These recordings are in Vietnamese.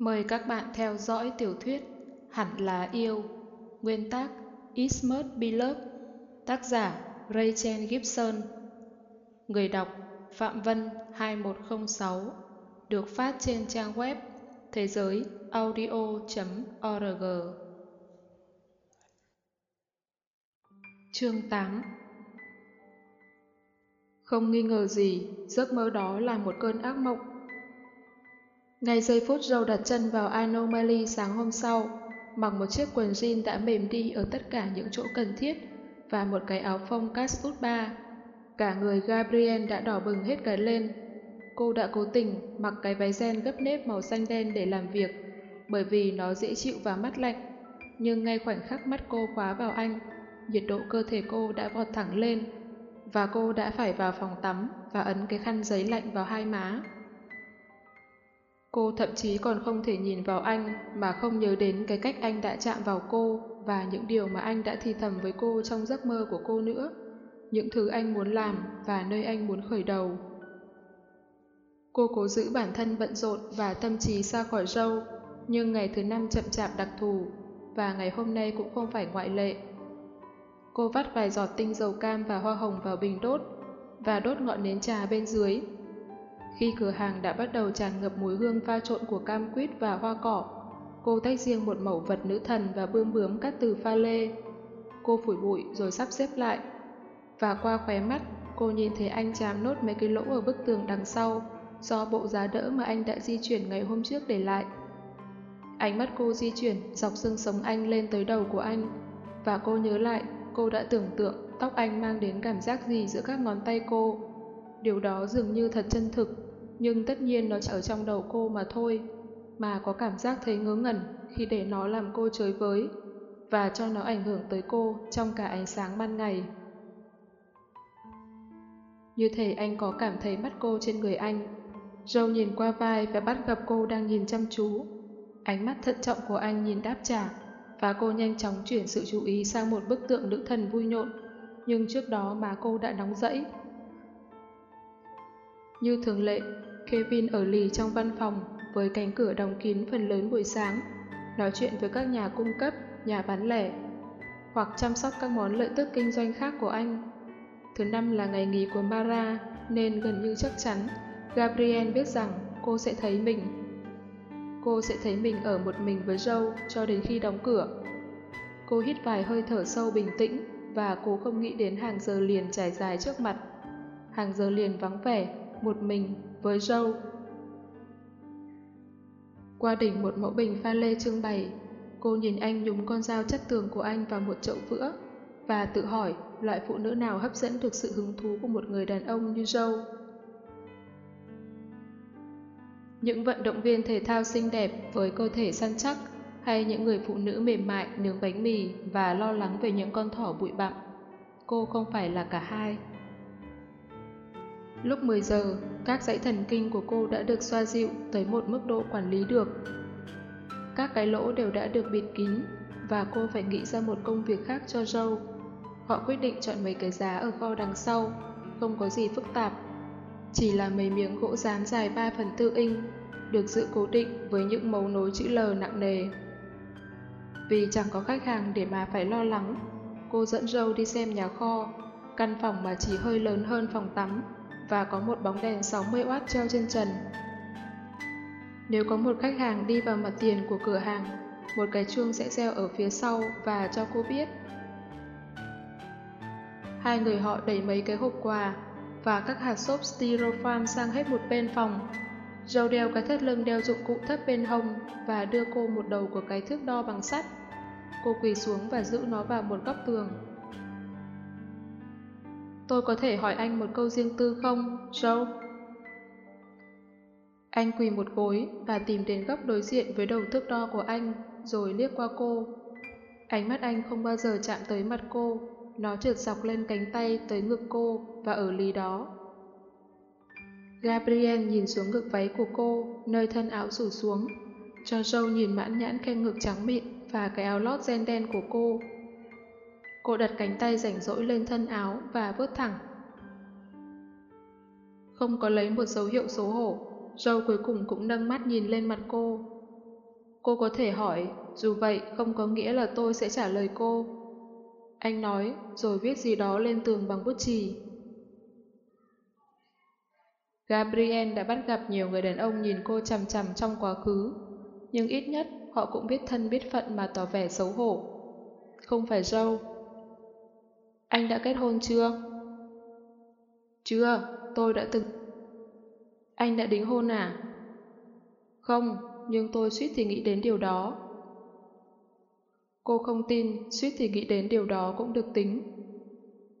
Mời các bạn theo dõi tiểu thuyết Hẳn là yêu Nguyên tác It Must Be Love Tác giả Rachel Gibson. Người đọc Phạm Vân 2106 Được phát trên trang web thế giới audio.org Chương 8 Không nghi ngờ gì, giấc mơ đó là một cơn ác mộng ngay giây phút Joe đặt chân vào Anomaly sáng hôm sau, mặc một chiếc quần jean đã mềm đi ở tất cả những chỗ cần thiết và một cái áo phông cashut ba. Cả người Gabriel đã đỏ bừng hết cả lên. Cô đã cố tình mặc cái váy gen gấp nếp màu xanh đen để làm việc, bởi vì nó dễ chịu và mắt lạnh. Nhưng ngay khoảnh khắc mắt cô khóa vào anh, nhiệt độ cơ thể cô đã vọt thẳng lên, và cô đã phải vào phòng tắm và ấn cái khăn giấy lạnh vào hai má. Cô thậm chí còn không thể nhìn vào anh mà không nhớ đến cái cách anh đã chạm vào cô và những điều mà anh đã thì thầm với cô trong giấc mơ của cô nữa. Những thứ anh muốn làm và nơi anh muốn khởi đầu. Cô cố giữ bản thân bận rộn và tâm trí xa khỏi râu, nhưng ngày thứ năm chậm chạp đặc thù và ngày hôm nay cũng không phải ngoại lệ. Cô vắt vài giọt tinh dầu cam và hoa hồng vào bình đốt và đốt ngọn nến trà bên dưới khi cửa hàng đã bắt đầu tràn ngập mùi hương pha trộn của cam quýt và hoa cỏ, cô tách riêng một mẩu vật nữ thần và bươm bướm cắt từ pha lê. Cô phủi bụi rồi sắp xếp lại. Và qua khóe mắt, cô nhìn thấy anh chám nốt mấy cái lỗ ở bức tường đằng sau do bộ giá đỡ mà anh đã di chuyển ngày hôm trước để lại. Ánh mắt cô di chuyển dọc xương sống anh lên tới đầu của anh và cô nhớ lại cô đã tưởng tượng tóc anh mang đến cảm giác gì giữa các ngón tay cô. Điều đó dường như thật chân thực nhưng tất nhiên nó chỉ ở trong đầu cô mà thôi, mà có cảm giác thấy ngớ ngẩn khi để nó làm cô chơi với và cho nó ảnh hưởng tới cô trong cả ánh sáng ban ngày. Như thể anh có cảm thấy mắt cô trên người anh. Joe nhìn qua vai và bắt gặp cô đang nhìn chăm chú. Ánh mắt thận trọng của anh nhìn đáp trả và cô nhanh chóng chuyển sự chú ý sang một bức tượng nữ thần vui nhộn. Nhưng trước đó má cô đã nóng rẫy. Như thường lệ, Kevin ở lì trong văn phòng với cánh cửa đóng kín phần lớn buổi sáng, nói chuyện với các nhà cung cấp, nhà bán lẻ, hoặc chăm sóc các món lợi tức kinh doanh khác của anh. Thứ năm là ngày nghỉ của Mara, nên gần như chắc chắn Gabriel biết rằng cô sẽ thấy mình. Cô sẽ thấy mình ở một mình với Joe cho đến khi đóng cửa. Cô hít vài hơi thở sâu bình tĩnh và cô không nghĩ đến hàng giờ liền trải dài trước mặt. Hàng giờ liền vắng vẻ, một mình với râu. Qua đỉnh một mẫu bình pha lê trưng bày, cô nhìn anh nhúng con dao chất tường của anh vào một chậu vữa và tự hỏi loại phụ nữ nào hấp dẫn được sự hứng thú của một người đàn ông như râu. Những vận động viên thể thao xinh đẹp với cơ thể săn chắc hay những người phụ nữ mềm mại nướng bánh mì và lo lắng về những con thỏ bụi bặm. Cô không phải là cả hai. Lúc 10 giờ, các dãy thần kinh của cô đã được xoa dịu tới một mức độ quản lý được. Các cái lỗ đều đã được bịt kín và cô phải nghĩ ra một công việc khác cho Joe. Họ quyết định chọn mấy cái giá ở kho đằng sau, không có gì phức tạp. Chỉ là mấy miếng gỗ dán dài 3 phần 4 inch, được giữ cố định với những mấu nối chữ L nặng nề. Vì chẳng có khách hàng để mà phải lo lắng, cô dẫn Joe đi xem nhà kho, căn phòng mà chỉ hơi lớn hơn phòng tắm và có một bóng đèn 60W treo trên trần. Nếu có một khách hàng đi vào mặt tiền của cửa hàng, một cái chuông sẽ reo ở phía sau và cho cô biết. Hai người họ đẩy mấy cái hộp quà và các hạt xốp styrofoam sang hết một bên phòng. Joe đeo cái thắt lưng đeo dụng cụ thấp bên hông và đưa cô một đầu của cái thước đo bằng sắt. Cô quỳ xuống và giữ nó vào một góc tường. Tôi có thể hỏi anh một câu riêng tư không, Joe? Anh quỳ một gối và tìm đến góc đối diện với đầu thước đo của anh, rồi liếc qua cô. Ánh mắt anh không bao giờ chạm tới mặt cô, nó trượt dọc lên cánh tay tới ngực cô và ở lý đó. Gabriel nhìn xuống ngực váy của cô, nơi thân áo rủ xuống, cho Joe nhìn mãn nhãn khen ngực trắng mịn và cái áo lót ren đen của cô. Cô đặt cánh tay rảnh rỗi lên thân áo và vớt thẳng. Không có lấy một dấu hiệu xấu hổ, Joe cuối cùng cũng nâng mắt nhìn lên mặt cô. Cô có thể hỏi, dù vậy không có nghĩa là tôi sẽ trả lời cô. Anh nói, rồi viết gì đó lên tường bằng bút chì. Gabriel đã bắt gặp nhiều người đàn ông nhìn cô chằm chằm trong quá khứ, nhưng ít nhất họ cũng biết thân biết phận mà tỏ vẻ xấu hổ. Không phải Joe. Anh đã kết hôn chưa? Chưa, tôi đã từng... Anh đã đính hôn à? Không, nhưng tôi suýt thì nghĩ đến điều đó. Cô không tin, suýt thì nghĩ đến điều đó cũng được tính.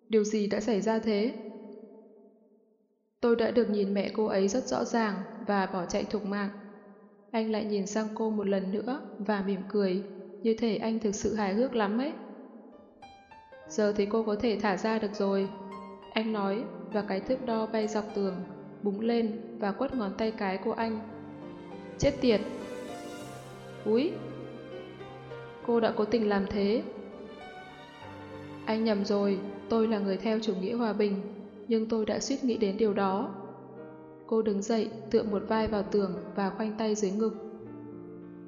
Điều gì đã xảy ra thế? Tôi đã được nhìn mẹ cô ấy rất rõ ràng và bỏ chạy thục mạng. Anh lại nhìn sang cô một lần nữa và mỉm cười, như thể anh thực sự hài hước lắm ấy. Giờ thì cô có thể thả ra được rồi. Anh nói và cái thước đo bay dọc tường, búng lên và quất ngón tay cái của anh. Chết tiệt! Úi! Cô đã cố tình làm thế. Anh nhầm rồi, tôi là người theo chủ nghĩa hòa bình, nhưng tôi đã suýt nghĩ đến điều đó. Cô đứng dậy, tựa một vai vào tường và khoanh tay dưới ngực.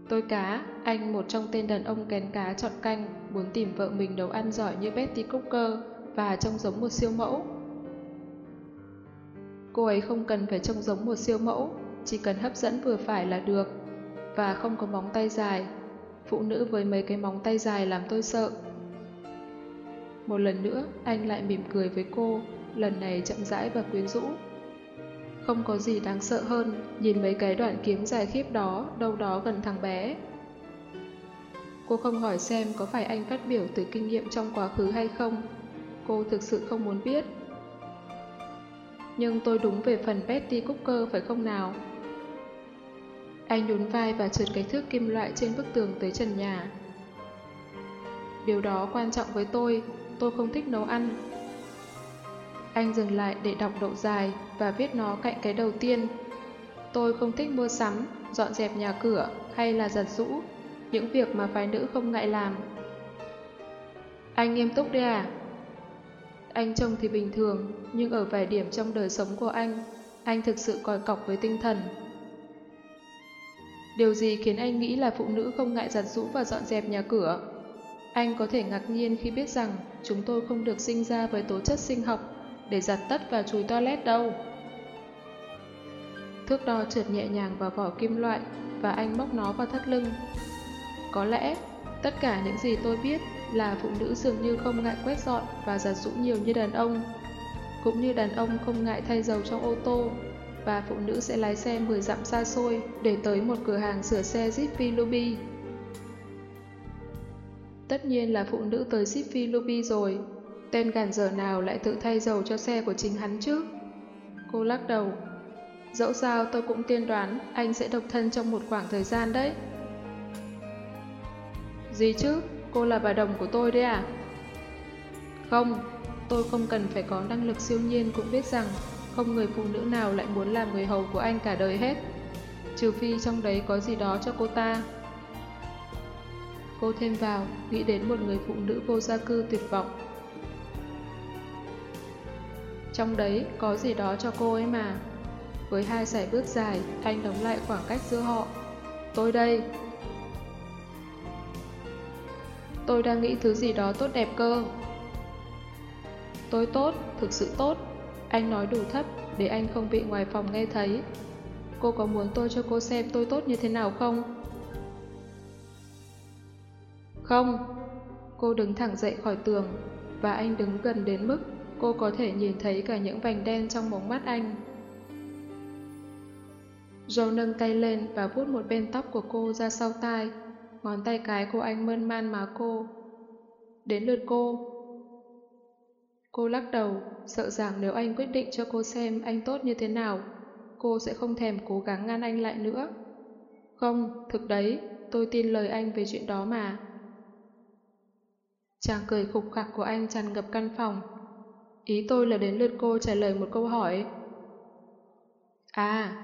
Tôi cá, anh một trong tên đàn ông kén cá chọn canh, muốn tìm vợ mình nấu ăn giỏi như Betty Cooker và trông giống một siêu mẫu. Cô ấy không cần phải trông giống một siêu mẫu, chỉ cần hấp dẫn vừa phải là được, và không có móng tay dài. Phụ nữ với mấy cái móng tay dài làm tôi sợ. Một lần nữa, anh lại mỉm cười với cô, lần này chậm rãi và quyến rũ. Không có gì đáng sợ hơn, nhìn mấy cái đoạn kiếm dài khiếp đó đâu đó gần thằng bé. Cô không hỏi xem có phải anh phát biểu từ kinh nghiệm trong quá khứ hay không. Cô thực sự không muốn biết. Nhưng tôi đúng về phần Betty Cooker phải không nào? Anh nhún vai và trượt cái thước kim loại trên bức tường tới trần nhà. Điều đó quan trọng với tôi, tôi không thích nấu ăn. Anh dừng lại để đọc độ dài và viết nó cạnh cái đầu tiên. Tôi không thích mua sắm, dọn dẹp nhà cửa hay là giặt rũ, những việc mà phái nữ không ngại làm. Anh nghiêm túc đấy à? Anh trông thì bình thường, nhưng ở vài điểm trong đời sống của anh, anh thực sự còi cọc với tinh thần. Điều gì khiến anh nghĩ là phụ nữ không ngại giặt rũ và dọn dẹp nhà cửa? Anh có thể ngạc nhiên khi biết rằng chúng tôi không được sinh ra với tố chất sinh học để giặt tất và chùi toilet đâu. Thước đo trượt nhẹ nhàng vào vỏ kim loại và anh móc nó vào thắt lưng. Có lẽ, tất cả những gì tôi biết là phụ nữ dường như không ngại quét dọn và giặt rũ nhiều như đàn ông, cũng như đàn ông không ngại thay dầu trong ô tô và phụ nữ sẽ lái xe 10 dặm xa xôi để tới một cửa hàng sửa xe Zippy Luby. Tất nhiên là phụ nữ tới Zippy Luby rồi, tên gàn dở nào lại tự thay dầu cho xe của chính hắn chứ? Cô lắc đầu. Dẫu sao tôi cũng tiên đoán anh sẽ độc thân trong một khoảng thời gian đấy. Gì chứ? Cô là bà đồng của tôi đấy à? Không, tôi không cần phải có năng lực siêu nhiên cũng biết rằng không người phụ nữ nào lại muốn làm người hầu của anh cả đời hết. Trừ phi trong đấy có gì đó cho cô ta. Cô thêm vào, nghĩ đến một người phụ nữ vô gia cư tuyệt vọng. Trong đấy có gì đó cho cô ấy mà. Với hai sải bước dài, anh đóng lại khoảng cách giữa họ. Tôi đây. Tôi đang nghĩ thứ gì đó tốt đẹp cơ. Tôi tốt, thực sự tốt. Anh nói đủ thấp để anh không bị ngoài phòng nghe thấy. Cô có muốn tôi cho cô xem tôi tốt như thế nào không? Không. Cô đứng thẳng dậy khỏi tường và anh đứng gần đến mức cô có thể nhìn thấy cả những vành đen trong mống mắt anh. Joe nâng tay lên và vuốt một bên tóc của cô ra sau tai. Ngón tay cái của anh mơn man má cô. Đến lượt cô. Cô lắc đầu, sợ rằng nếu anh quyết định cho cô xem anh tốt như thế nào, cô sẽ không thèm cố gắng ngăn anh lại nữa. Không, thực đấy, tôi tin lời anh về chuyện đó mà. Chàng cười khục khặc của anh tràn ngập căn phòng. Ý tôi là đến lượt cô trả lời một câu hỏi. À,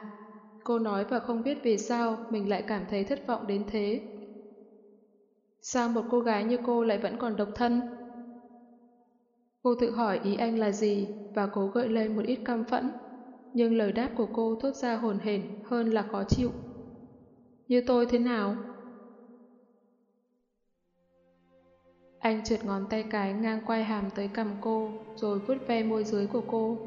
cô nói và không biết vì sao mình lại cảm thấy thất vọng đến thế. Sao một cô gái như cô lại vẫn còn độc thân? Cô tự hỏi ý anh là gì và cố gợi lên một ít căm phẫn, nhưng lời đáp của cô thốt ra hồn hển hơn là khó chịu. Như tôi thế nào? Anh trượt ngón tay cái ngang quai hàm tới cằm cô, rồi vuốt ve môi dưới của cô.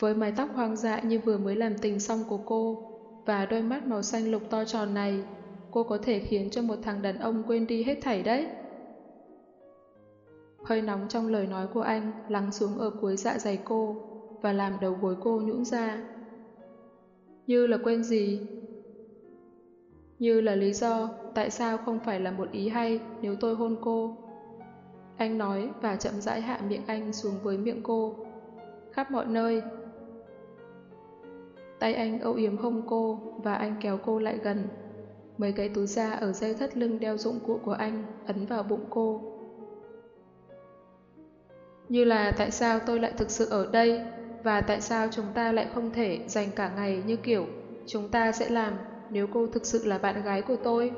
Với mái tóc hoang dại như vừa mới làm tình xong của cô, và đôi mắt màu xanh lục to tròn này, cô có thể khiến cho một thằng đàn ông quên đi hết thảy đấy. Hơi nóng trong lời nói của anh lắng xuống ở cuối dạ dày cô và làm đầu gối cô nhũn ra. Như là quên gì? Như là lý do tại sao không phải là một ý hay nếu tôi hôn cô. Anh nói và chậm rãi hạ miệng anh xuống với miệng cô. Khắp mọi nơi. Tay anh âu yếm hông cô và anh kéo cô lại gần. Mấy cái túi da ở dây thắt lưng đeo dụng cụ của anh ấn vào bụng cô. Như là tại sao tôi lại thực sự ở đây và tại sao chúng ta lại không thể dành cả ngày như kiểu chúng ta sẽ làm nếu cô thực sự là bạn gái của tôi.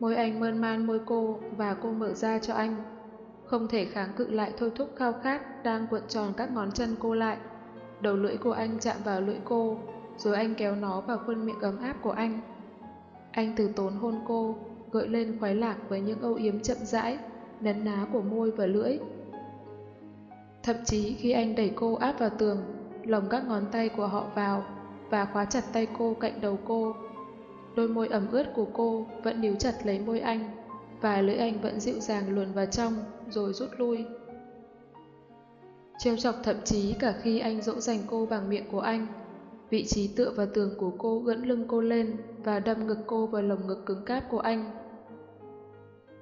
Môi anh mơn man môi cô và cô mở ra cho anh. Không thể kháng cự lại thôi thúc khao khát đang cuộn tròn các ngón chân cô lại. Đầu lưỡi của anh chạm vào lưỡi cô, rồi anh kéo nó vào khuôn miệng ấm áp của anh. Anh từ tốn hôn cô, gợi lên khoái lạc với những âu yếm chậm rãi, nấn ná của môi và lưỡi. Thậm chí khi anh đẩy cô áp vào tường, lồng các ngón tay của họ vào và khóa chặt tay cô cạnh đầu cô. Đôi môi ẩm ướt của cô vẫn níu chặt lấy môi anh và lưỡi anh vẫn dịu dàng luồn vào trong rồi rút lui. Trêu chọc thậm chí cả khi anh dỗ dành cô bằng miệng của anh, vị trí tựa vào tường của cô gẫn lưng cô lên và đâm ngực cô vào lồng ngực cứng cáp của anh.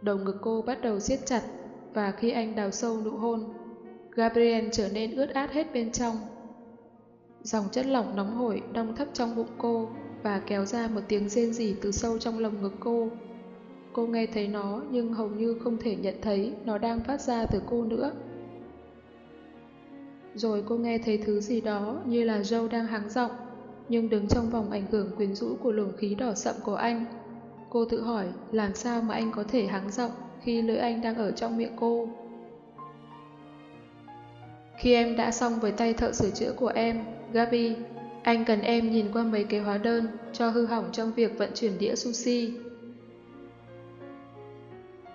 Đầu ngực cô bắt đầu siết chặt và khi anh đào sâu nụ hôn, Gabriel trở nên ướt át hết bên trong. Dòng chất lỏng nóng hổi đông thấp trong bụng cô và kéo ra một tiếng rên rỉ từ sâu trong lồng ngực cô. Cô nghe thấy nó nhưng hầu như không thể nhận thấy nó đang phát ra từ cô nữa. Rồi cô nghe thấy thứ gì đó như là Joe đang hắng giọng, nhưng đứng trong vòng ảnh hưởng quyến rũ của luồng khí đỏ sậm của anh. Cô tự hỏi làm sao mà anh có thể hắng giọng khi lưỡi anh đang ở trong miệng cô. Khi em đã xong với tay thợ sửa chữa của em, Gabi, anh cần em nhìn qua mấy cái hóa đơn cho hư hỏng trong việc vận chuyển đĩa sushi.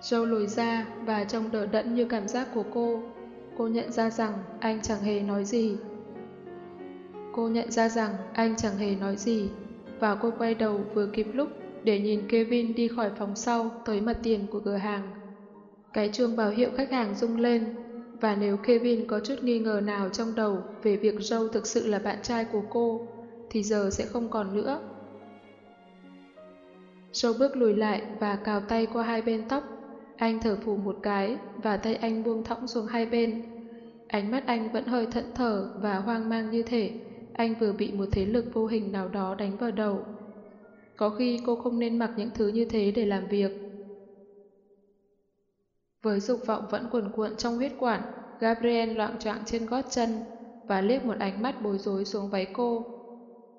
Joe lùi ra và trông đỡ đẫn như cảm giác của cô. Cô nhận ra rằng anh chẳng hề nói gì. Cô nhận ra rằng anh chẳng hề nói gì và cô quay đầu vừa kịp lúc để nhìn Kevin đi khỏi phòng sau tới mặt tiền của cửa hàng. Cái chuông báo hiệu khách hàng rung lên và nếu Kevin có chút nghi ngờ nào trong đầu về việc Joe thực sự là bạn trai của cô, thì giờ sẽ không còn nữa. Joe bước lùi lại và cào tay qua hai bên tóc. Anh thở phù một cái và tay anh buông thõng xuống hai bên. Ánh mắt anh vẫn hơi thẫn thờ và hoang mang như thể anh vừa bị một thế lực vô hình nào đó đánh vào đầu. Có khi cô không nên mặc những thứ như thế để làm việc. Với dục vọng vẫn cuồn cuộn trong huyết quản, Gabriel loạn trọng trên gót chân và liếc một ánh mắt bối rối xuống váy cô.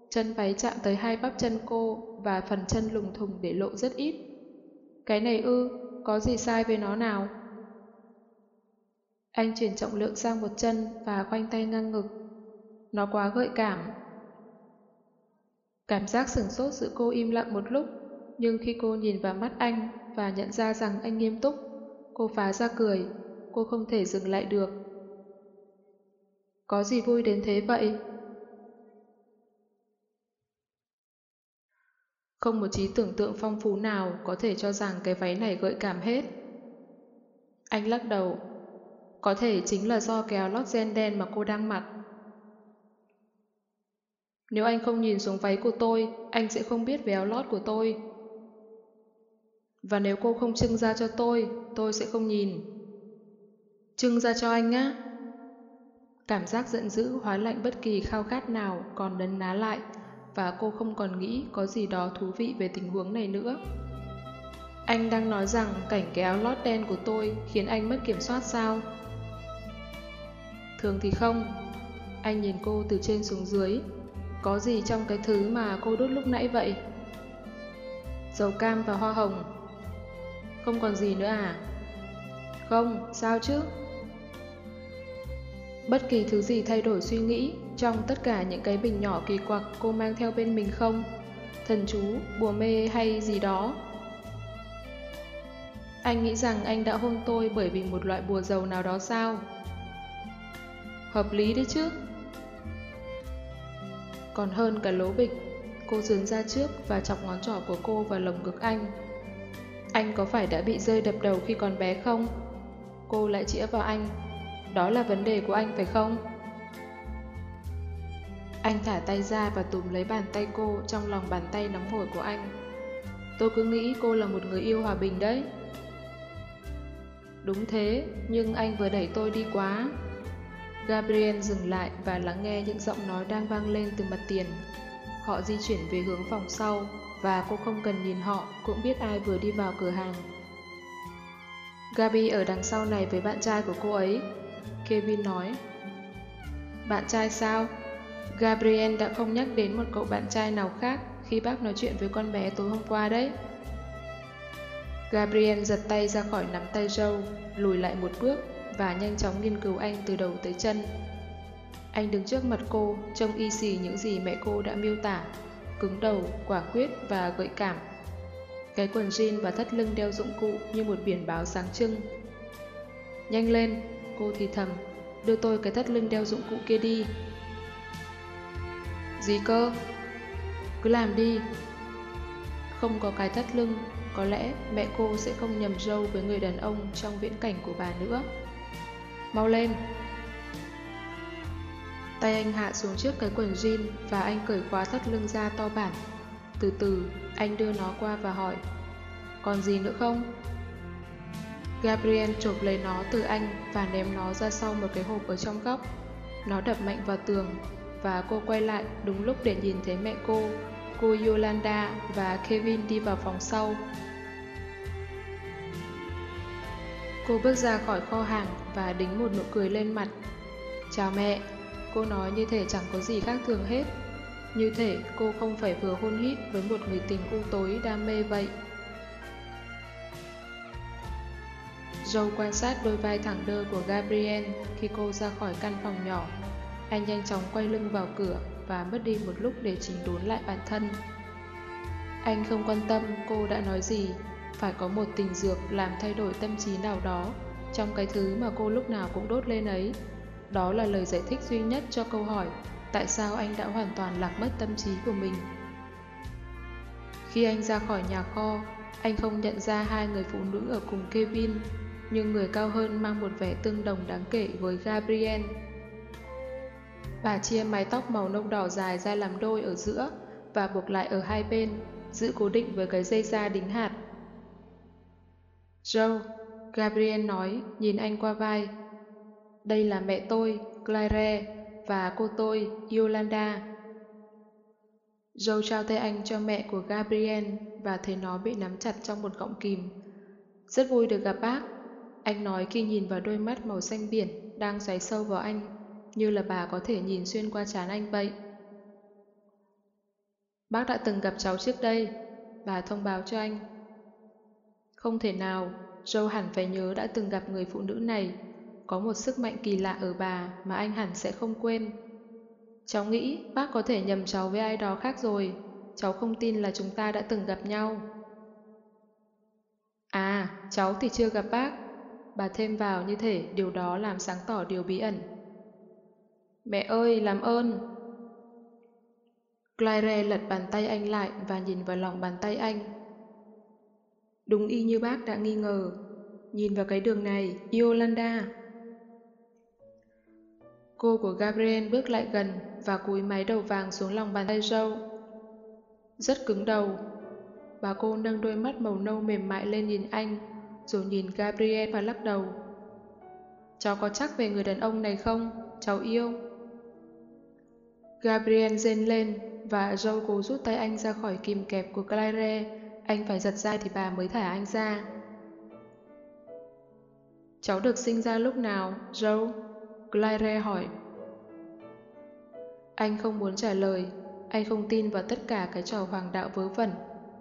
Chân váy chạm tới hai bắp chân cô và phần chân lùng thùng để lộ rất ít. Cái này ư, có gì sai với nó nào? Anh chuyển trọng lượng sang một chân và khoanh tay ngang ngực. Nó quá gợi cảm. Cảm giác sửng sốt giữ cô im lặng một lúc, nhưng khi cô nhìn vào mắt anh và nhận ra rằng anh nghiêm túc, Cô phá ra cười, cô không thể dừng lại được. Có gì vui đến thế vậy? Không một trí tưởng tượng phong phú nào có thể cho rằng cái váy này gợi cảm hết. Anh lắc đầu. Có thể chính là do cái áo lót gen đen mà cô đang mặc. Nếu anh không nhìn xuống váy của tôi, anh sẽ không biết về áo lót của tôi. Và nếu cô không trưng ra cho tôi, tôi sẽ không nhìn. Trưng ra cho anh á. Cảm giác giận dữ hóa lạnh bất kỳ khao khát nào còn đấn ná lại và cô không còn nghĩ có gì đó thú vị về tình huống này nữa. Anh đang nói rằng cảnh cái áo lót đen của tôi khiến anh mất kiểm soát sao? Thường thì không. Anh nhìn cô từ trên xuống dưới. Có gì trong cái thứ mà cô đốt lúc nãy vậy? Dầu cam và hoa hồng không còn gì nữa à? Không, sao chứ? Bất kỳ thứ gì thay đổi suy nghĩ trong tất cả những cái bình nhỏ kỳ quặc cô mang theo bên mình không? Thần chú, bùa mê hay gì đó? Anh nghĩ rằng anh đã hôn tôi bởi vì một loại bùa dầu nào đó sao? Hợp lý đấy chứ. Còn hơn cả lố bịch, cô dướn ra trước và chọc ngón trỏ của cô vào lồng ngực anh. Anh có phải đã bị rơi đập đầu khi còn bé không? Cô lại chĩa vào anh. Đó là vấn đề của anh phải không? Anh thả tay ra và túm lấy bàn tay cô trong lòng bàn tay nóng hổi của anh. Tôi cứ nghĩ cô là một người yêu hòa bình đấy. Đúng thế, nhưng anh vừa đẩy tôi đi quá. Gabriel dừng lại và lắng nghe những giọng nói đang vang lên từ mặt tiền. Họ di chuyển về hướng phòng sau và cô không cần nhìn họ cũng biết ai vừa đi vào cửa hàng. Gabi ở đằng sau này với bạn trai của cô ấy. Kevin nói. Bạn trai sao? Gabriel đã không nhắc đến một cậu bạn trai nào khác khi bác nói chuyện với con bé tối hôm qua đấy. Gabriel giật tay ra khỏi nắm tay Joe, lùi lại một bước và nhanh chóng nghiên cứu anh từ đầu tới chân. Anh đứng trước mặt cô, trông y xì những gì mẹ cô đã miêu tả, cứng đầu, quả quyết và gợi cảm. Cái quần jean và thắt lưng đeo dụng cụ như một biển báo sáng trưng. Nhanh lên, cô thì thầm, đưa tôi cái thắt lưng đeo dụng cụ kia đi. Gì cơ? Cứ làm đi. Không có cái thắt lưng, có lẽ mẹ cô sẽ không nhầm dâu với người đàn ông trong viễn cảnh của bà nữa. Mau lên! Tay anh hạ xuống trước cái quần jean và anh cởi khóa thắt lưng ra to bản. Từ từ, anh đưa nó qua và hỏi Còn gì nữa không? Gabriel chộp lấy nó từ anh và ném nó ra sau một cái hộp ở trong góc. Nó đập mạnh vào tường và cô quay lại đúng lúc để nhìn thấy mẹ cô, cô Yolanda và Kevin đi vào phòng sau. Cô bước ra khỏi kho hàng và đính một nụ cười lên mặt. Chào mẹ, cô nói như thể chẳng có gì khác thường hết. Như thể cô không phải vừa hôn hít với một người tình u tối đam mê vậy. Joe quan sát đôi vai thẳng đơ của Gabriel khi cô ra khỏi căn phòng nhỏ. Anh nhanh chóng quay lưng vào cửa và mất đi một lúc để chỉnh đốn lại bản thân. Anh không quan tâm cô đã nói gì, phải có một tình dược làm thay đổi tâm trí nào đó trong cái thứ mà cô lúc nào cũng đốt lên ấy. Đó là lời giải thích duy nhất cho câu hỏi tại sao anh đã hoàn toàn lạc mất tâm trí của mình. Khi anh ra khỏi nhà kho, anh không nhận ra hai người phụ nữ ở cùng Kevin, nhưng người cao hơn mang một vẻ tương đồng đáng kể với Gabriel. Bà chia mái tóc màu nâu đỏ dài ra làm đôi ở giữa và buộc lại ở hai bên, giữ cố định với cái dây da đính hạt. Joe, Gabriel nói, nhìn anh qua vai. Đây là mẹ tôi, Claire, và cô tôi, Yolanda. Joe trao tay anh cho mẹ của Gabriel và thấy nó bị nắm chặt trong một gọng kìm. Rất vui được gặp bác, anh nói khi nhìn vào đôi mắt màu xanh biển đang xoáy sâu vào anh, như là bà có thể nhìn xuyên qua trán anh vậy. Bác đã từng gặp cháu trước đây, bà thông báo cho anh. Không thể nào, Joe hẳn phải nhớ đã từng gặp người phụ nữ này. Có một sức mạnh kỳ lạ ở bà mà anh hẳn sẽ không quên. Cháu nghĩ bác có thể nhầm cháu với ai đó khác rồi. Cháu không tin là chúng ta đã từng gặp nhau. À, cháu thì chưa gặp bác. Bà thêm vào như thể điều đó làm sáng tỏ điều bí ẩn. Mẹ ơi, làm ơn! Claire lật bàn tay anh lại và nhìn vào lòng bàn tay anh. Đúng y như bác đã nghi ngờ. Nhìn vào cái đường này, Yolanda. Cô của Gabriel bước lại gần và cúi máy đầu vàng xuống lòng bàn tay Joe. Rất cứng đầu. Bà cô nâng đôi mắt màu nâu mềm mại lên nhìn anh, rồi nhìn Gabriel và lắc đầu. Cháu có chắc về người đàn ông này không? Cháu yêu. Gabriel rên lên và Joe cố rút tay anh ra khỏi kìm kẹp của Claire. Anh phải giật ra thì bà mới thả anh ra. Cháu được sinh ra lúc nào, Joe? Claire hỏi. Anh không muốn trả lời, anh không tin vào tất cả cái trò hoàng đạo vớ vẩn.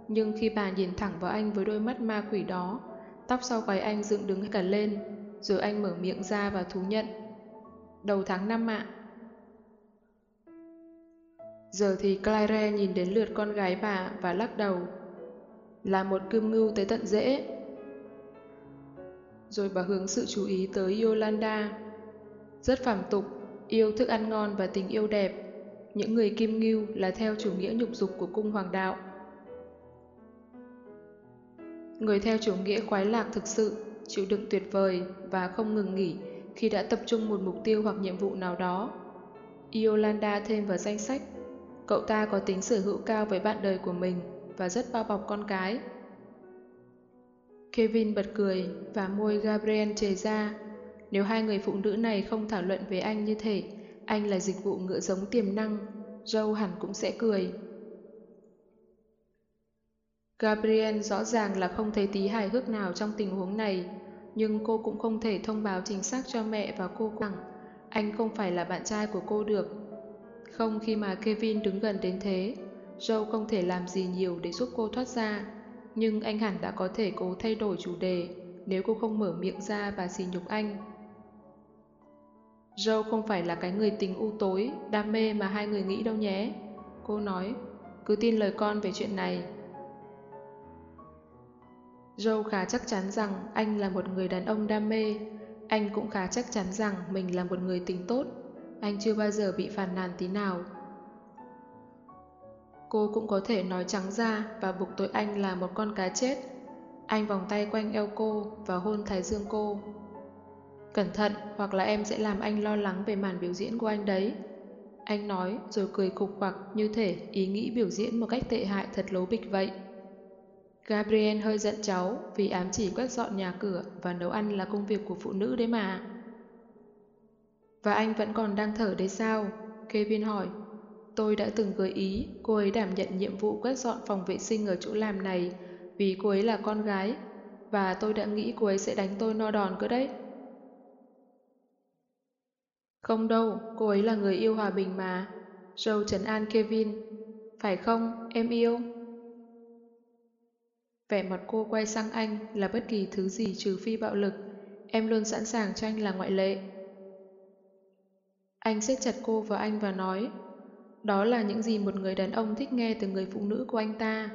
Nhưng khi bà nhìn thẳng vào anh với đôi mắt ma quỷ đó, tóc sau váy anh dựng đứng cả lên, rồi anh mở miệng ra và thú nhận. Đầu tháng 5 ạ. Giờ thì Claire nhìn đến lượt con gái bà và lắc đầu. Là một cơm ngưu tới tận dễ. rồi bà hướng sự chú ý tới Yolanda. Rất phàm tục, yêu thức ăn ngon và tình yêu đẹp. Những người kim ngưu là theo chủ nghĩa nhục dục của cung hoàng đạo. Người theo chủ nghĩa khoái lạc thực sự, chịu đựng tuyệt vời và không ngừng nghỉ khi đã tập trung một mục tiêu hoặc nhiệm vụ nào đó. Yolanda thêm vào danh sách, cậu ta có tính sở hữu cao với bạn đời của mình và rất bao bọc con cái. Kevin bật cười và môi Gabriel chề ra. Nếu hai người phụ nữ này không thảo luận với anh như thế, anh là dịch vụ ngựa giống tiềm năng, Joe hẳn cũng sẽ cười. Gabriel rõ ràng là không thấy tí hài hước nào trong tình huống này, nhưng cô cũng không thể thông báo chính xác cho mẹ và cô rằng anh không phải là bạn trai của cô được. Không khi mà Kevin đứng gần đến thế, Joe không thể làm gì nhiều để giúp cô thoát ra, nhưng anh hẳn đã có thể cố thay đổi chủ đề nếu cô không mở miệng ra và xì nhục anh. Joe không phải là cái người tình u tối, đam mê mà hai người nghĩ đâu nhé. Cô nói, cứ tin lời con về chuyện này. Joe khá chắc chắn rằng anh là một người đàn ông đam mê. Anh cũng khá chắc chắn rằng mình là một người tính tốt. Anh chưa bao giờ bị phàn nàn tí nào. Cô cũng có thể nói trắng ra và buộc tội anh là một con cá chết. Anh vòng tay quanh eo cô và hôn thái dương cô. Cẩn thận, hoặc là em sẽ làm anh lo lắng về màn biểu diễn của anh đấy. Anh nói, rồi cười cục quặc như thể ý nghĩ biểu diễn một cách tệ hại thật lố bịch vậy. Gabriel hơi giận cháu vì ám chỉ quét dọn nhà cửa và nấu ăn là công việc của phụ nữ đấy mà. Và anh vẫn còn đang thở đấy sao? Kevin hỏi. Tôi đã từng gợi ý cô ấy đảm nhận nhiệm vụ quét dọn phòng vệ sinh ở chỗ làm này vì cô ấy là con gái và tôi đã nghĩ cô ấy sẽ đánh tôi no đòn cơ đấy. Không đâu, cô ấy là người yêu hòa bình mà. Joe trấn an Kevin. Phải không, em yêu? Vẻ mặt cô quay sang anh là bất kỳ thứ gì trừ phi bạo lực. Em luôn sẵn sàng cho anh là ngoại lệ. Anh siết chặt cô vào anh và nói đó là những gì một người đàn ông thích nghe từ người phụ nữ của anh ta.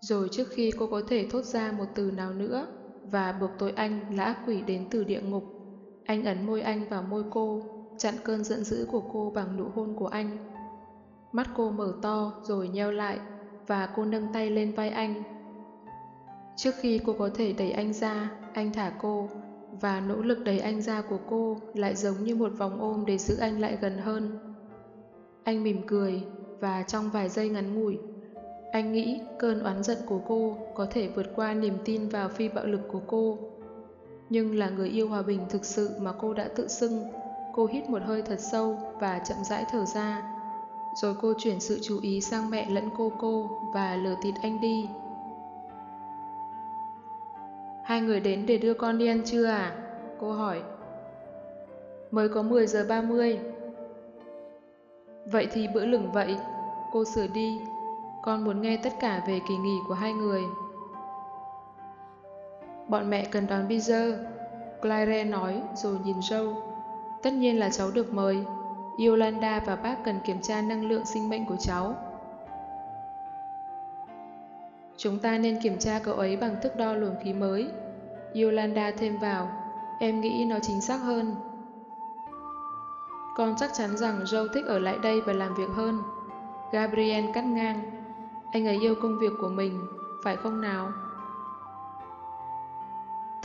Rồi trước khi cô có thể thốt ra một từ nào nữa và buộc tội anh là ác quỷ đến từ địa ngục, anh ấn môi anh vào môi cô, chặn cơn giận dữ của cô bằng nụ hôn của anh. Mắt cô mở to rồi nheo lại và cô nâng tay lên vai anh. Trước khi cô có thể đẩy anh ra, anh thả cô và nỗ lực đẩy anh ra của cô lại giống như một vòng ôm để giữ anh lại gần hơn. Anh mỉm cười và trong vài giây ngắn ngủi, anh nghĩ cơn oán giận của cô có thể vượt qua niềm tin vào phi bạo lực của cô. Nhưng là người yêu hòa bình thực sự mà cô đã tự xưng, cô hít một hơi thật sâu và chậm rãi thở ra. Rồi cô chuyển sự chú ý sang mẹ lẫn cô cô và lừa thịt anh đi. Hai người đến để đưa con đi ăn trưa à? Cô hỏi. Mới có 10 giờ 30. Vậy thì bữa lửng vậy. Cô sửa đi. Con muốn nghe tất cả về kỳ nghỉ của hai người. Bọn mẹ cần đón Bizer. Claire nói rồi nhìn Joe. Tất nhiên là cháu được mời. Yolanda và bác cần kiểm tra năng lượng sinh mệnh của cháu. Chúng ta nên kiểm tra cậu ấy bằng thước đo luồng khí mới. Yolanda thêm vào, em nghĩ nó chính xác hơn. Con chắc chắn rằng Joe thích ở lại đây và làm việc hơn. Gabriel cắt ngang. Anh ấy yêu công việc của mình, phải không nào?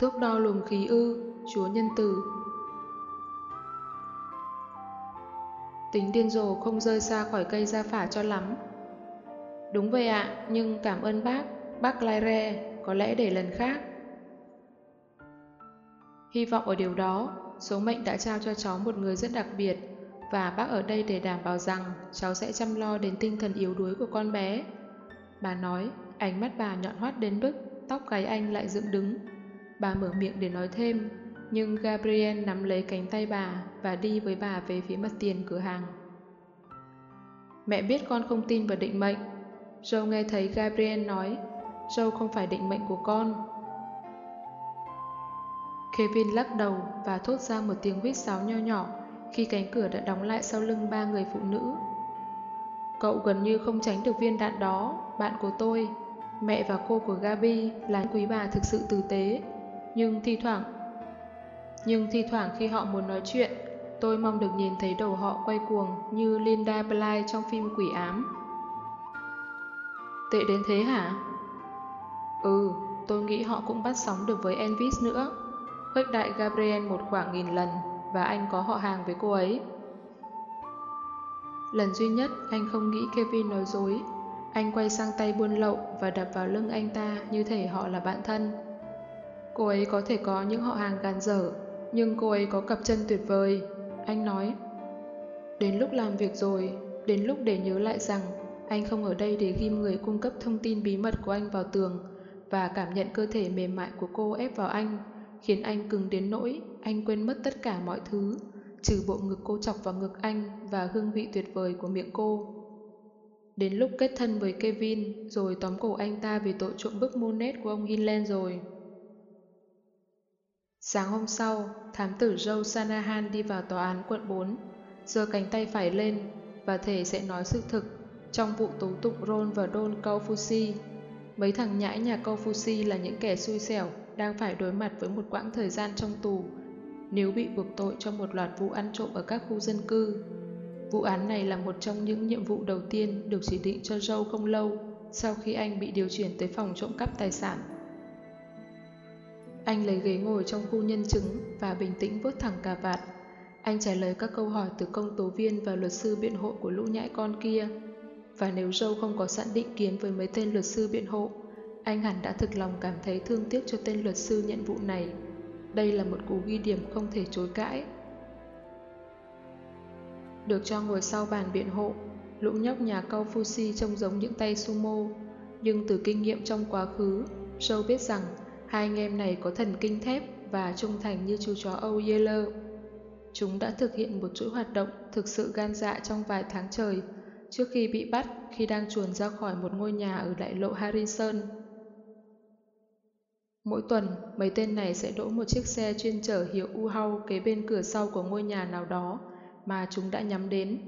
Thước đo luồng khí ư, Chúa nhân tử. Tính điên rồ không rơi xa khỏi cây gia phả cho lắm. Đúng vậy ạ, nhưng cảm ơn bác, bác lai re, có lẽ để lần khác. Hy vọng ở điều đó, số mệnh đã trao cho cháu một người rất đặc biệt và bác ở đây để đảm bảo rằng cháu sẽ chăm lo đến tinh thần yếu đuối của con bé. Bà nói, ánh mắt bà nhọn hoắt đến bức, tóc gáy anh lại dựng đứng. Bà mở miệng để nói thêm, nhưng Gabriel nắm lấy cánh tay bà và đi với bà về phía mặt tiền cửa hàng. Mẹ biết con không tin vào định mệnh. Joe nghe thấy Gabriel nói, Joe không phải định mệnh của con. Kevin lắc đầu và thốt ra một tiếng huýt sáo nho nhỏ khi cánh cửa đã đóng lại sau lưng ba người phụ nữ. Cậu gần như không tránh được viên đạn đó, bạn của tôi. Mẹ và cô của Gabi là quý bà thực sự tử tế, nhưng thi thoảng nhưng thi thoảng khi họ muốn nói chuyện, tôi mong được nhìn thấy đầu họ quay cuồng như Linda Bly trong phim Quỷ ám. Tệ đến thế hả? Ừ, tôi nghĩ họ cũng bắt sóng được với Elvis nữa. Khuếch đại Gabriel một khoảng nghìn lần và anh có họ hàng với cô ấy. Lần duy nhất anh không nghĩ Kevin nói dối. Anh quay sang tay buôn lậu và đập vào lưng anh ta như thể họ là bạn thân. Cô ấy có thể có những họ hàng gàn dở, nhưng cô ấy có cặp chân tuyệt vời. Anh nói, đến lúc làm việc rồi, đến lúc để nhớ lại rằng anh không ở đây để ghim người cung cấp thông tin bí mật của anh vào tường và cảm nhận cơ thể mềm mại của cô ép vào anh, khiến anh cứng đến nỗi anh quên mất tất cả mọi thứ, trừ bộ ngực cô chọc vào ngực anh và hương vị tuyệt vời của miệng cô. Đến lúc kết thân với Kevin rồi tóm cổ anh ta vì tội trộm bức Monet của ông Hinlen rồi. Sáng hôm sau, thám tử Joe Sanahan đi vào tòa án quận 4, giơ cánh tay phải lên và thể sẽ nói sự thực trong vụ tố tụng Ron và Don Kaufusi. Mấy thằng nhãi nhà Kaufusi là những kẻ xui xẻo đang phải đối mặt với một quãng thời gian trong tù nếu bị buộc tội trong một loạt vụ ăn trộm ở các khu dân cư. Vụ án này là một trong những nhiệm vụ đầu tiên được chỉ định cho Joe không lâu sau khi anh bị điều chuyển tới phòng trộm cắp tài sản. Anh lấy ghế ngồi trong khu nhân chứng và bình tĩnh vuốt thẳng cà vạt. Anh trả lời các câu hỏi từ công tố viên và luật sư biện hộ của lũ nhãi con kia. Và nếu Joe không có sẵn định kiến với mấy tên luật sư biện hộ, anh hẳn đã thực lòng cảm thấy thương tiếc cho tên luật sư nhận vụ này. Đây là một cú ghi điểm không thể chối cãi. Được cho ngồi sau bàn biện hộ, lũ nhóc nhà cau Fusi trông giống những tay sumo, nhưng từ kinh nghiệm trong quá khứ, Joe biết rằng hai anh em này có thần kinh thép và trung thành như chú chó Âu Yeller. Chúng đã thực hiện một chuỗi hoạt động thực sự gan dạ trong vài tháng trời trước khi bị bắt khi đang chuồn ra khỏi một ngôi nhà ở đại lộ Harrison. Mỗi tuần, mấy tên này sẽ đỗ một chiếc xe chuyên chở hiệu U-Haul kế bên cửa sau của ngôi nhà nào đó mà chúng đã nhắm đến.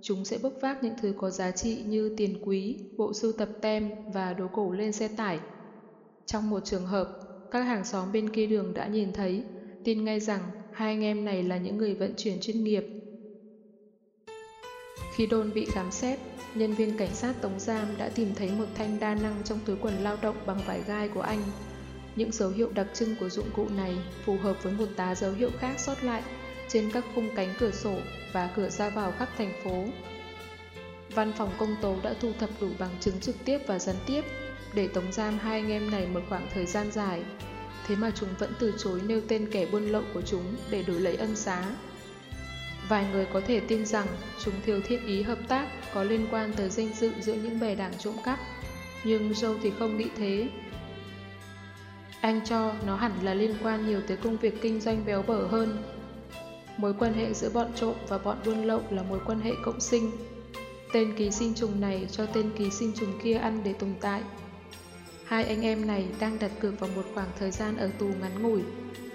Chúng sẽ bốc vác những thứ có giá trị như tiền quý, bộ sưu tập tem và đồ cổ lên xe tải. Trong một trường hợp, các hàng xóm bên kia đường đã nhìn thấy, tin ngay rằng hai anh em này là những người vận chuyển chuyên nghiệp. Khi đồn bị khám xét, nhân viên cảnh sát tống giam đã tìm thấy một thanh đa năng trong túi quần lao động bằng vải gai của anh. Những dấu hiệu đặc trưng của dụng cụ này phù hợp với một tá dấu hiệu khác sót lại trên các khung cánh cửa sổ và cửa ra vào khắp thành phố. Văn phòng công tố đã thu thập đủ bằng chứng trực tiếp và gián tiếp để tống giam hai anh em này một khoảng thời gian dài. Thế mà chúng vẫn từ chối nêu tên kẻ buôn lậu của chúng để đổi lấy ân xá. Vài người có thể tin rằng chúng thiếu thiện ý hợp tác có liên quan tới danh dự giữa những bè đảng trộm cắp, nhưng Joe thì không nghĩ thế. Anh cho nó hẳn là liên quan nhiều tới công việc kinh doanh béo bở hơn. Mối quan hệ giữa bọn trộm và bọn buôn lậu là mối quan hệ cộng sinh. Tên ký sinh trùng này cho tên ký sinh trùng kia ăn để tồn tại. Hai anh em này đang đặt cược vào một khoảng thời gian ở tù ngắn ngủi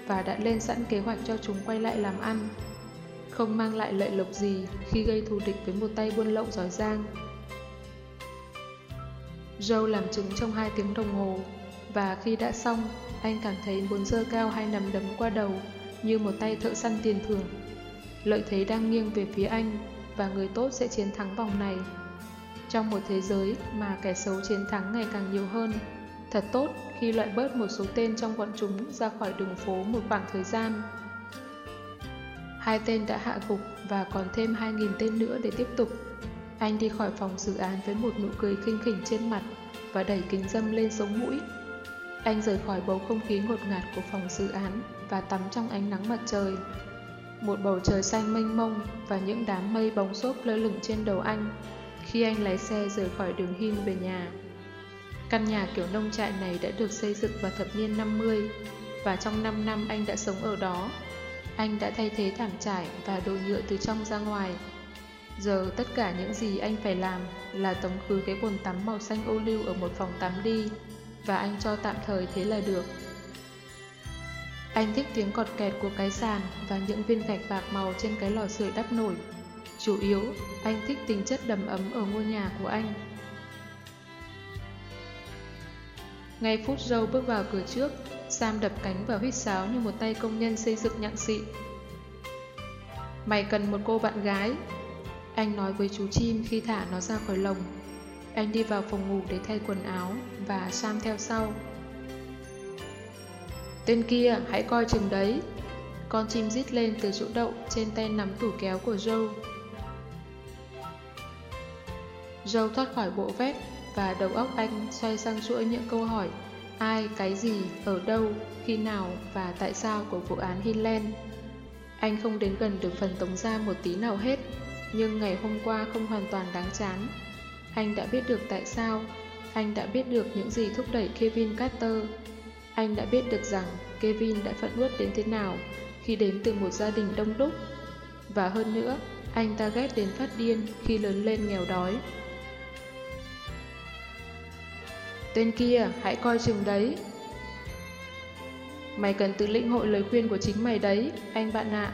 và đã lên sẵn kế hoạch cho chúng quay lại làm ăn. Không mang lại lợi lộc gì khi gây thù địch với một tay buôn lậu giỏi giang. Joe làm chứng trong hai tiếng đồng hồ và khi đã xong, anh cảm thấy muốn dơ cao hai nằm đấm qua đầu như một tay thợ săn tiền thưởng. Lợi thế đang nghiêng về phía anh và người tốt sẽ chiến thắng vòng này. Trong một thế giới mà kẻ xấu chiến thắng ngày càng nhiều hơn, thật tốt khi loại bớt một số tên trong bọn chúng ra khỏi đường phố một khoảng thời gian. Hai tên đã hạ gục và còn thêm 2.000 tên nữa để tiếp tục. Anh đi khỏi phòng xử án với một nụ cười khinh khỉnh trên mặt và đẩy kính dâm lên sống mũi. Anh rời khỏi bầu không khí ngột ngạt của phòng xử án và tắm trong ánh nắng mặt trời. Một bầu trời xanh mênh mông và những đám mây bóng xốp lơ lửng trên đầu anh khi anh lái xe rời khỏi đường Hin về nhà. Căn nhà kiểu nông trại này đã được xây dựng vào thập niên 50 và trong 5 năm anh đã sống ở đó. Anh đã thay thế thảm trải và đồ nhựa từ trong ra ngoài. Giờ tất cả những gì anh phải làm là tống khứ cái bồn tắm màu xanh ô lưu ở một phòng tắm đi và anh cho tạm thời thế là được. Anh thích tiếng cọt kẹt của cái sàn và những viên gạch bạc màu trên cái lò sưởi đắp nổi. Chủ yếu, anh thích tính chất đầm ấm ở ngôi nhà của anh. Ngay phút râu bước vào cửa trước, Sam đập cánh và huýt sáo như một tay công nhân xây dựng nhặng xị. Mày cần một cô bạn gái. Anh nói với chú chim khi thả nó ra khỏi lồng. Anh đi vào phòng ngủ để thay quần áo và Sam theo sau. Tên kia, hãy coi chừng đấy. Con chim rít lên từ chỗ đậu trên tay nắm tủ kéo của Joe. Joe thoát khỏi bộ vest và đầu óc anh xoay sang chuỗi những câu hỏi ai, cái gì, ở đâu, khi nào và tại sao của vụ án Hinland. Anh không đến gần được phần tống ra một tí nào hết, nhưng ngày hôm qua không hoàn toàn đáng chán. Anh đã biết được tại sao, anh đã biết được những gì thúc đẩy Kevin Carter. Anh đã biết được rằng Kevin đã phận uất đến thế nào khi đến từ một gia đình đông đúc. Và hơn nữa, anh ta ghét đến phát điên khi lớn lên nghèo đói. Tên kia, hãy coi chừng đấy. Mày cần tự lĩnh hội lời khuyên của chính mày đấy, anh bạn ạ.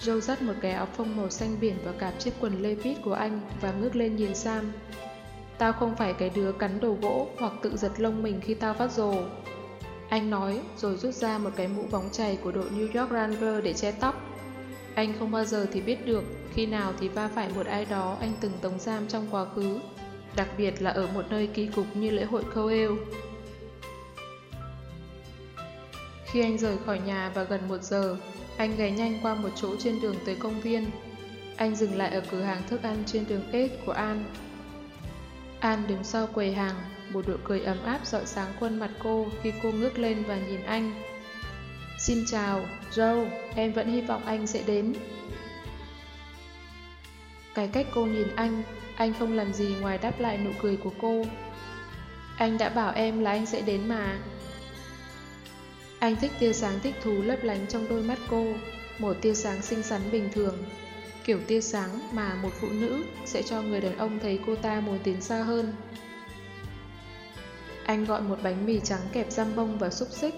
Joe dắt một cái áo phông màu xanh biển vào cạp chiếc quần lê vít của anh và ngước lên nhìn Sam. Tao không phải cái đứa cắn đầu gỗ hoặc tự giật lông mình khi tao phát rồ. Anh nói rồi rút ra một cái mũ bóng chày của đội New York Ranger để che tóc. Anh không bao giờ thì biết được khi nào thì va phải một ai đó anh từng tống giam trong quá khứ đặc biệt là ở một nơi kỳ cục như lễ hội Coel. Khi anh rời khỏi nhà và gần một giờ, anh ghé nhanh qua một chỗ trên đường tới công viên. Anh dừng lại ở cửa hàng thức ăn trên đường S của An. An đứng sau quầy hàng, một nụ cười ấm áp dọi sáng khuôn mặt cô khi cô ngước lên và nhìn anh. Xin chào, Joe, em vẫn hy vọng anh sẽ đến. Cái cách cô nhìn anh anh không làm gì ngoài đáp lại nụ cười của cô. Anh đã bảo em là anh sẽ đến mà. Anh thích tia sáng thích thú lấp lánh trong đôi mắt cô, một tia sáng xinh xắn bình thường. Kiểu tia sáng mà một phụ nữ sẽ cho người đàn ông thấy cô ta muốn tiến xa hơn. Anh gọi một bánh mì trắng kẹp giam bông và xúc xích.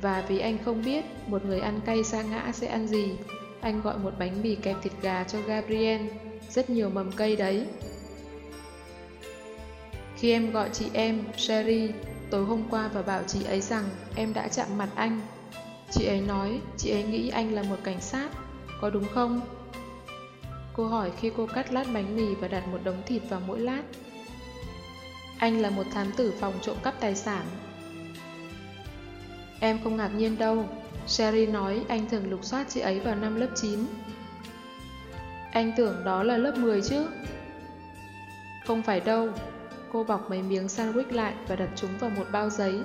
Và vì anh không biết một người ăn cay xa ngã sẽ ăn gì, anh gọi một bánh mì kẹp thịt gà cho Gabriel rất nhiều mầm cây đấy. Khi em gọi chị em, Sherry, tối hôm qua và bảo chị ấy rằng em đã chạm mặt anh. Chị ấy nói chị ấy nghĩ anh là một cảnh sát, có đúng không? Cô hỏi khi cô cắt lát bánh mì và đặt một đống thịt vào mỗi lát. Anh là một thám tử phòng trộm cắp tài sản. Em không ngạc nhiên đâu, Sherry nói anh thường lục soát chị ấy vào năm lớp 9. Anh tưởng đó là lớp 10 chứ? Không phải đâu. Cô bọc mấy miếng sandwich lại và đặt chúng vào một bao giấy.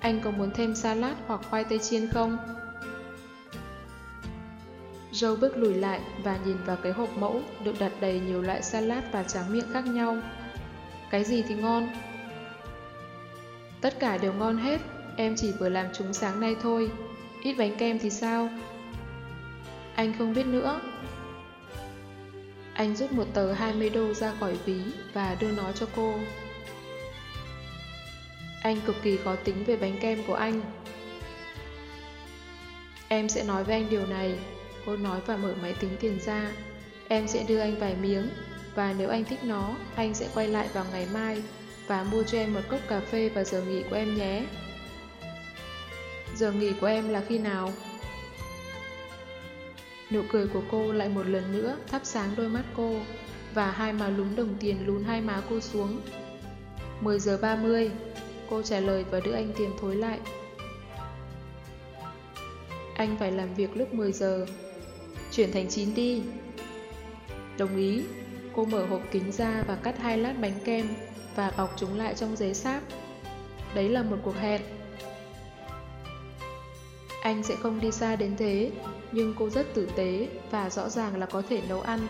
Anh có muốn thêm salad hoặc khoai tây chiên không? Joe bước lùi lại và nhìn vào cái hộp mẫu được đặt đầy nhiều loại salad và tráng miệng khác nhau. Cái gì thì ngon? Tất cả đều ngon hết, em chỉ vừa làm chúng sáng nay thôi. Ít bánh kem thì sao? Anh không biết nữa, anh rút một tờ 20 đô ra khỏi ví và đưa nó cho cô. Anh cực kỳ khó tính về bánh kem của anh. Em sẽ nói với anh điều này, cô nói và mở máy tính tiền ra. Em sẽ đưa anh vài miếng, và nếu anh thích nó, anh sẽ quay lại vào ngày mai và mua cho em một cốc cà phê vào giờ nghỉ của em nhé. Giờ nghỉ của em là khi nào? Nụ cười của cô lại một lần nữa thắp sáng đôi mắt cô và hai má lúm đồng tiền lún hai má cô xuống. 10 giờ 30, cô trả lời và đưa anh tiền thối lại. Anh phải làm việc lúc 10 giờ. Chuyển thành 9 đi. Đồng ý, cô mở hộp kính ra và cắt hai lát bánh kem và bọc chúng lại trong giấy sáp. Đấy là một cuộc hẹn. Anh sẽ không đi xa đến thế, nhưng cô rất tử tế và rõ ràng là có thể nấu ăn.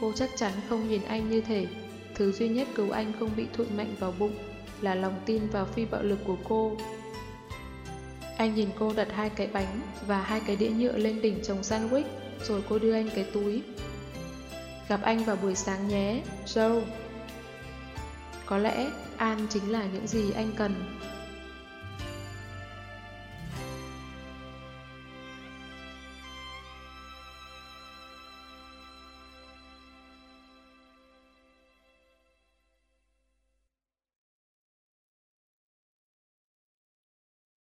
Cô chắc chắn không nhìn anh như thể thứ duy nhất cứu anh không bị thụi mạnh vào bụng là lòng tin vào phi bạo lực của cô. Anh nhìn cô đặt hai cái bánh và hai cái đĩa nhựa lên đỉnh chồng sandwich rồi cô đưa anh cái túi. Gặp anh vào buổi sáng nhé, Joe. Có lẽ An chính là những gì anh cần.